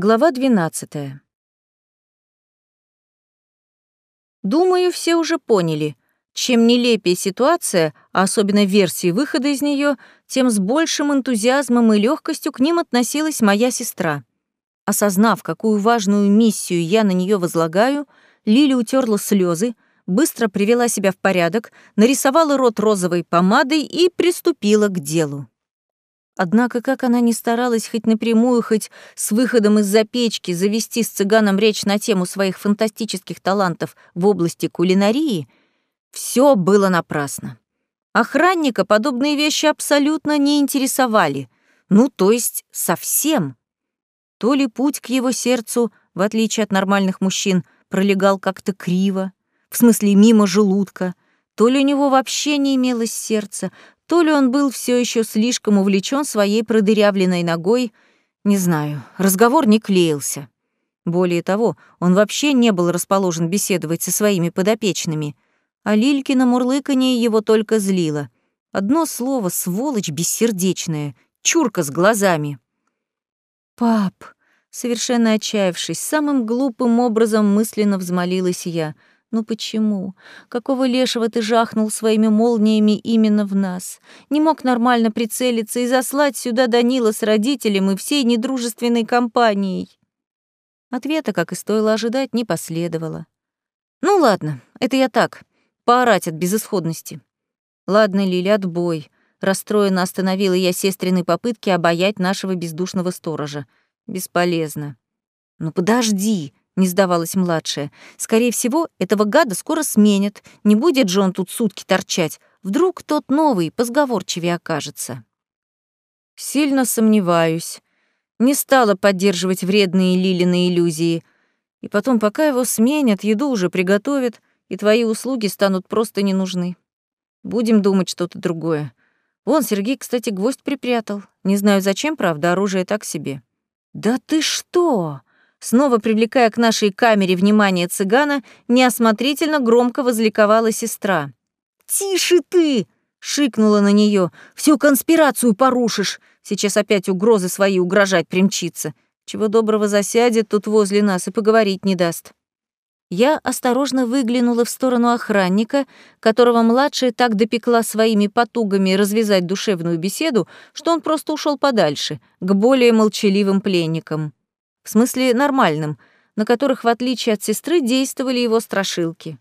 Глава 12. Думаю, все уже поняли. Чем нелепее ситуация, а особенно версии выхода из нее, тем с большим энтузиазмом и легкостью к ним относилась моя сестра. Осознав, какую важную миссию я на нее возлагаю, Лили утерла слезы, быстро привела себя в порядок, нарисовала рот розовой помадой и приступила к делу. Однако, как она ни старалась хоть напрямую, хоть с выходом из-за печки завести с цыганом речь на тему своих фантастических талантов в области кулинарии, все было напрасно. Охранника подобные вещи абсолютно не интересовали. Ну, то есть совсем. То ли путь к его сердцу, в отличие от нормальных мужчин, пролегал как-то криво, в смысле мимо желудка, то ли у него вообще не имелось сердца, то ли он был все еще слишком увлечен своей продырявленной ногой, не знаю, разговор не клеился. Более того, он вообще не был расположен беседовать со своими подопечными, а Лилькино мурлыканье его только злило. Одно слово — сволочь бессердечная, чурка с глазами. «Пап», совершенно отчаявшись, самым глупым образом мысленно взмолилась я — ну почему? Какого лешего ты жахнул своими молниями именно в нас? Не мог нормально прицелиться и заслать сюда Данила с родителем и всей недружественной компанией? Ответа, как и стоило ожидать, не последовало. Ну ладно, это я так, поорать от безысходности. Ладно, Лили, отбой. Расстроенно остановила я сестрины попытки обаять нашего бездушного сторожа. Бесполезно. Ну подожди, не сдавалась младшая. Скорее всего, этого гада скоро сменят. Не будет же он тут сутки торчать. Вдруг тот новый, позговорчивее окажется. Сильно сомневаюсь. Не стала поддерживать вредные Лилины иллюзии. И потом, пока его сменят, еду уже приготовят, и твои услуги станут просто не нужны. Будем думать что-то другое. Вон, Сергей, кстати, гвоздь припрятал. Не знаю зачем, правда, оружие так себе. «Да ты что?» Снова привлекая к нашей камере внимание цыгана, неосмотрительно громко возликовала сестра. «Тише ты!» — шикнула на нее. «Всю конспирацию порушишь! Сейчас опять угрозы свои угрожать примчится. Чего доброго засядет тут возле нас и поговорить не даст». Я осторожно выглянула в сторону охранника, которого младшая так допекла своими потугами развязать душевную беседу, что он просто ушел подальше, к более молчаливым пленникам в смысле нормальным, на которых, в отличие от сестры, действовали его страшилки.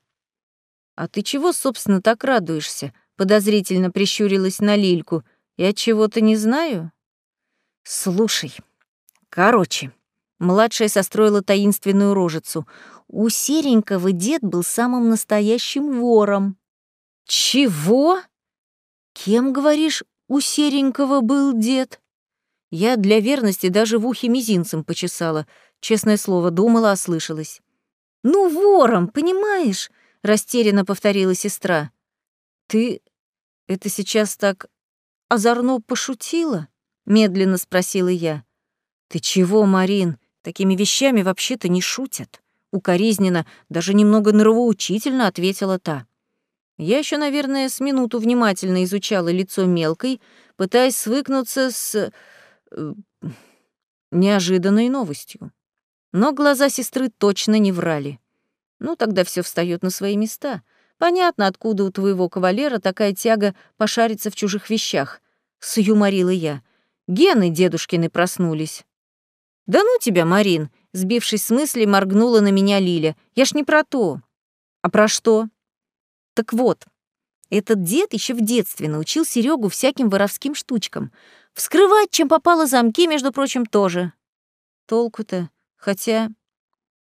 «А ты чего, собственно, так радуешься?» — подозрительно прищурилась на Лильку. «Я чего-то не знаю?» «Слушай, короче...» Младшая состроила таинственную рожицу. У серенького дед был самым настоящим вором. «Чего?» «Кем, говоришь, у серенького был дед?» Я для верности даже в ухе мизинцем почесала. Честное слово, думала, ослышалась. «Ну, вором, понимаешь?» — растерянно повторила сестра. «Ты это сейчас так озорно пошутила?» — медленно спросила я. «Ты чего, Марин? Такими вещами вообще-то не шутят». Укоризненно, даже немного нравоучительно ответила та. Я еще, наверное, с минуту внимательно изучала лицо мелкой, пытаясь свыкнуться с неожиданной новостью. Но глаза сестры точно не врали. Ну, тогда все встает на свои места. Понятно, откуда у твоего кавалера такая тяга пошариться в чужих вещах. Сюморила я. Гены дедушкины проснулись. «Да ну тебя, Марин!» Сбившись с мысли, моргнула на меня Лиля. «Я ж не про то». «А про что?» «Так вот, этот дед еще в детстве научил Серегу всяким воровским штучкам. Вскрывать, чем попало замки, между прочим, тоже. Толку-то, хотя...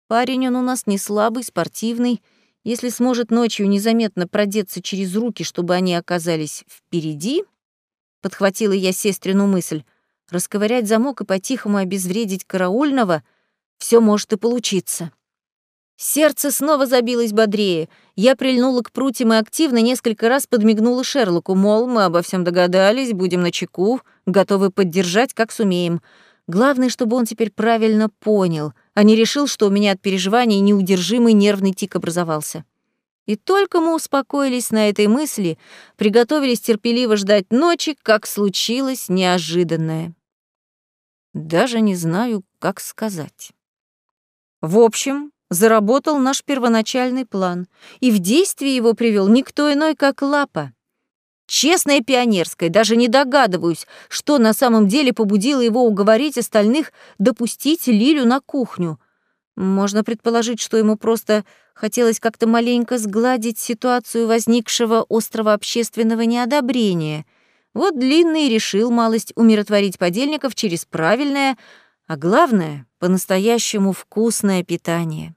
Парень он у нас не слабый, спортивный. Если сможет ночью незаметно продеться через руки, чтобы они оказались впереди, подхватила я сестрину мысль, расковырять замок и по-тихому обезвредить караульного, все может и получиться. Сердце снова забилось бодрее. Я прильнула к прутьям и активно несколько раз подмигнула Шерлоку, мол, мы обо всем догадались, будем на чеку, готовы поддержать, как сумеем. Главное, чтобы он теперь правильно понял, а не решил, что у меня от переживаний неудержимый нервный тик образовался. И только мы успокоились на этой мысли, приготовились терпеливо ждать ночи, как случилось неожиданное. Даже не знаю, как сказать. В общем, заработал наш первоначальный план, и в действие его привел никто иной, как Лапа. Честная пионерская, даже не догадываюсь, что на самом деле побудило его уговорить остальных допустить Лилю на кухню. Можно предположить, что ему просто хотелось как-то маленько сгладить ситуацию возникшего острого общественного неодобрения. Вот Длинный решил малость умиротворить подельников через правильное, а главное, по-настоящему вкусное питание.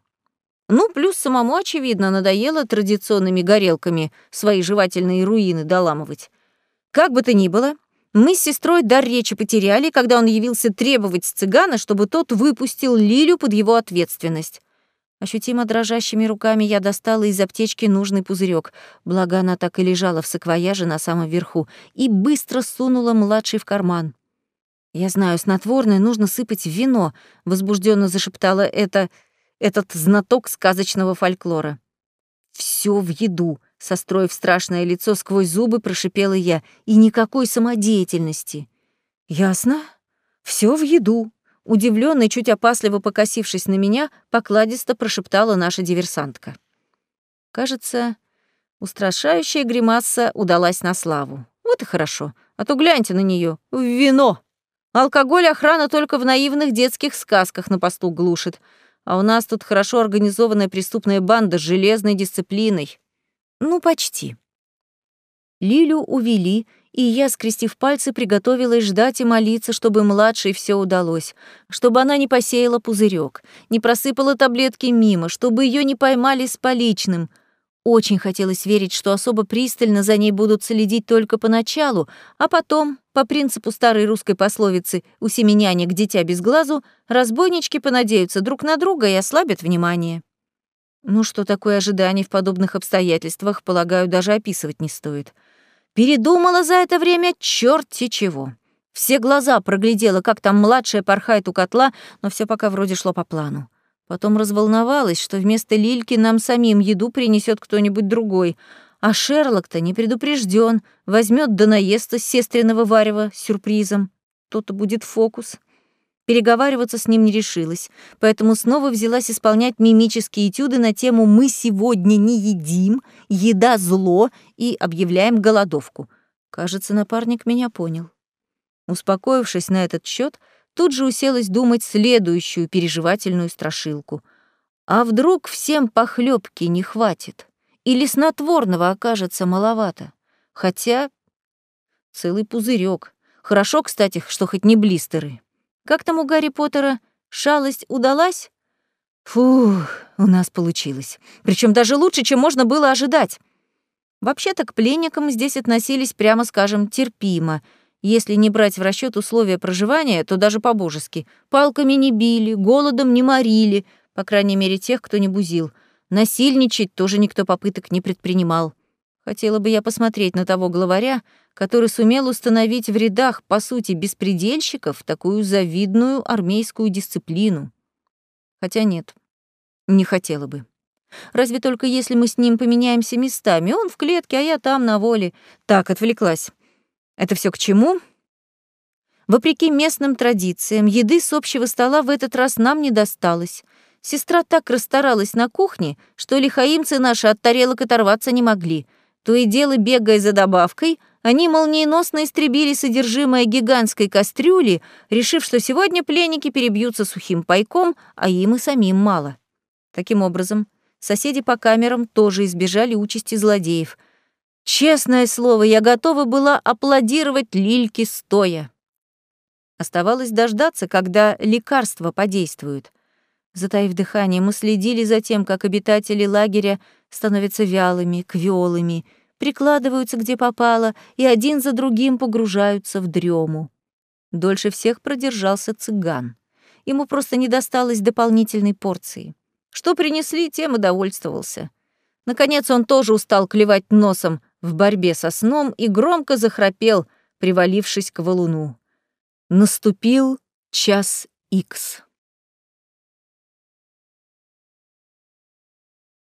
Ну, плюс самому, очевидно, надоело традиционными горелками свои жевательные руины доламывать. Как бы то ни было, мы с сестрой дар речи потеряли, когда он явился требовать с цыгана, чтобы тот выпустил Лилю под его ответственность. Ощутимо дрожащими руками я достала из аптечки нужный пузырек, благо она так и лежала в саквояже на самом верху, и быстро сунула младший в карман. «Я знаю, снотворное нужно сыпать в вино», — возбужденно зашептала это этот знаток сказочного фольклора. Все в еду», — состроив страшное лицо сквозь зубы, прошипела я, — «и никакой самодеятельности». «Ясно? Все в еду», — удивлённо и чуть опасливо покосившись на меня, покладисто прошептала наша диверсантка. Кажется, устрашающая гримаса удалась на славу. Вот и хорошо, а то гляньте на нее вино. Алкоголь охрана только в наивных детских сказках на посту глушит — а у нас тут хорошо организованная преступная банда с железной дисциплиной. Ну, почти. Лилю увели, и я, скрестив пальцы, приготовилась ждать и молиться, чтобы младшей все удалось, чтобы она не посеяла пузырек, не просыпала таблетки мимо, чтобы ее не поймали с поличным — очень хотелось верить, что особо пристально за ней будут следить только поначалу, а потом, по принципу старой русской пословицы «у семеняник дитя без глазу», разбойнички понадеются друг на друга и ослабят внимание. Ну, что такое ожидание в подобных обстоятельствах, полагаю, даже описывать не стоит. Передумала за это время черти чего. Все глаза проглядела, как там младшая порхает у котла, но все пока вроде шло по плану. Потом разволновалась, что вместо Лильки нам самим еду принесет кто-нибудь другой. А Шерлок-то не предупрежден, возьмет да наестся с сестренного варева с сюрпризом. То-то будет фокус. Переговариваться с ним не решилась, поэтому снова взялась исполнять мимические этюды на тему «Мы сегодня не едим», «Еда зло» и объявляем голодовку. Кажется, напарник меня понял. Успокоившись на этот счет, тут же уселась думать следующую переживательную страшилку. А вдруг всем похлебки не хватит? Или снотворного окажется маловато? Хотя целый пузырек. Хорошо, кстати, что хоть не блистеры. Как там у Гарри Поттера? Шалость удалась? Фух, у нас получилось. Причем даже лучше, чем можно было ожидать. Вообще-то к пленникам здесь относились, прямо скажем, терпимо — если не брать в расчет условия проживания, то даже по-божески. Палками не били, голодом не морили, по крайней мере, тех, кто не бузил. Насильничать тоже никто попыток не предпринимал. Хотела бы я посмотреть на того главаря, который сумел установить в рядах, по сути, беспредельщиков такую завидную армейскую дисциплину. Хотя нет, не хотела бы. Разве только если мы с ним поменяемся местами. Он в клетке, а я там, на воле. Так, отвлеклась. Это все к чему? Вопреки местным традициям, еды с общего стола в этот раз нам не досталось. Сестра так расстаралась на кухне, что лихаимцы наши от тарелок оторваться не могли. То и дело, бегая за добавкой, они молниеносно истребили содержимое гигантской кастрюли, решив, что сегодня пленники перебьются сухим пайком, а им и самим мало. Таким образом, соседи по камерам тоже избежали участи злодеев — Честное слово, я готова была аплодировать Лильке стоя. Оставалось дождаться, когда лекарства подействуют. Затаив дыхание, мы следили за тем, как обитатели лагеря становятся вялыми, квелыми, прикладываются где попало и один за другим погружаются в дрему. Дольше всех продержался цыган. Ему просто не досталось дополнительной порции. Что принесли, тем и довольствовался. Наконец он тоже устал клевать носом, в борьбе со сном и громко захрапел, привалившись к валуну. Наступил час икс.